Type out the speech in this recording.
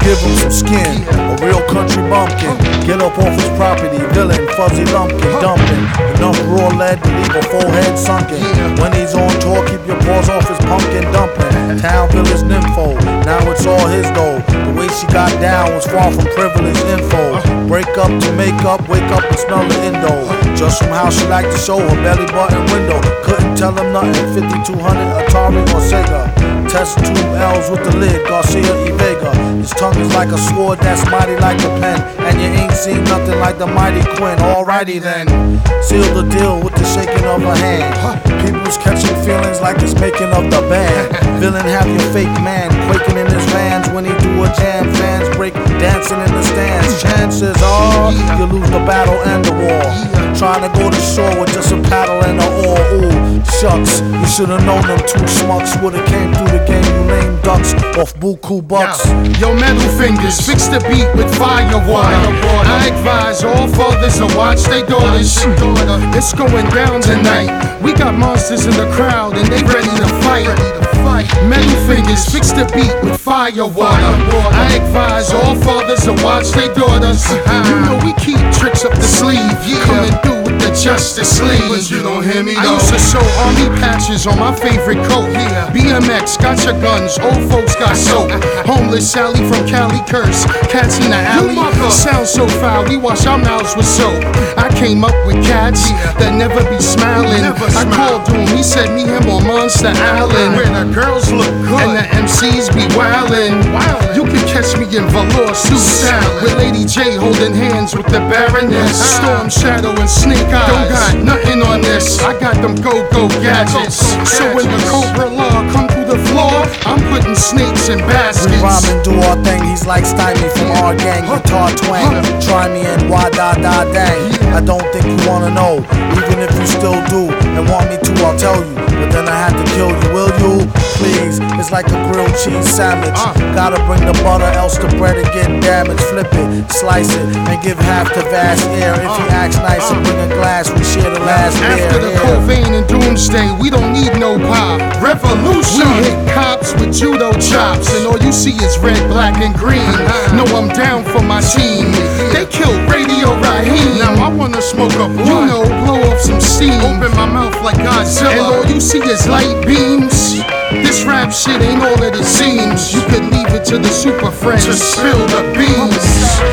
give him some skin. A real country bumpkin. Get up off his property, villain, fuzzy lumpkin, dumping. Enough raw lead to leave a full head sunken. When he's on tour, keep your paws off his pumpkin dumpling. Town village nympho, now it's all his though. The way she got down was far from privileged info. Break up to make up, wake up and smell the indo. Just from how she liked to show her belly button window. Couldn't tell him nothing, 5200 Atari or Sega. Test two L's with the lid, Garcia Tongue is like a sword that's mighty like a pen. And you ain't seen nothing like the mighty Quinn. Alrighty then. Seal the deal with the shaking of a hand. People's catching feelings like it's making of the band. Villain have your fake man quaking in his vans when he do a jam. Fans break dancing in the stands. Chances are you lose the should've known them two schmucks would've came through the game. You lame ducks off buku bucks. Yo, metal fingers, fix the beat with fire water. I advise all fathers to watch their daughters. It's going down tonight. We got monsters in the crowd and they ready to fight. Metal fingers, fix the beat with fire water. I advise all fathers to watch their daughters. You know we keep tricks up the sleeve, coming through Justice League. But you don't hear me I though. used to sew army patches on my favorite coat. Yeah. BMX got your guns, old folks got soap. Homeless Sally from Cali curse, cats in the alley. Sound so foul, we wash our mouths with soap. I came up with cats that never be smiling. Never I smile. called him, he said me him on Monster Island. Where the girls look good. And the MCs be wildin'. Wildin'. You can catch me in velour suit Salad. with Lady Jaye holding hands with the Baroness. Uh-huh. Storm Shadow and Snake Eyes. Don't got nothing on this. I got them go-go gadgets. So when the. Cobra-La come through the floor, I'm putting snakes in baskets. We rhyme and do our thing. He's like Stymie from our gang, guitar twang. Try me and why da da dang. I don't think you wanna know, even if you still do and want me to. I'll tell you, but then I have to kill you. Will you? Please, it's like a grilled cheese sandwich. Uh. Gotta bring the butter, else the bread will get damaged. Flip it, slice it, and give half to Vast Aire. If he uh. acts nice and bring a glass, we share the last beer. After the. Covain and Doomsday, we don't need no pop. Revolution. We hit cops with judo chops, and all you see is red, black, and green. No, I'm down for my team. They killed Radio. Now I wanna smoke a blunt. You know, blow off some steam. Open my mouth like Godzilla. And all you see is light beams. This rap shit ain't all that it seems. You could leave it to the super friends To spill the beans.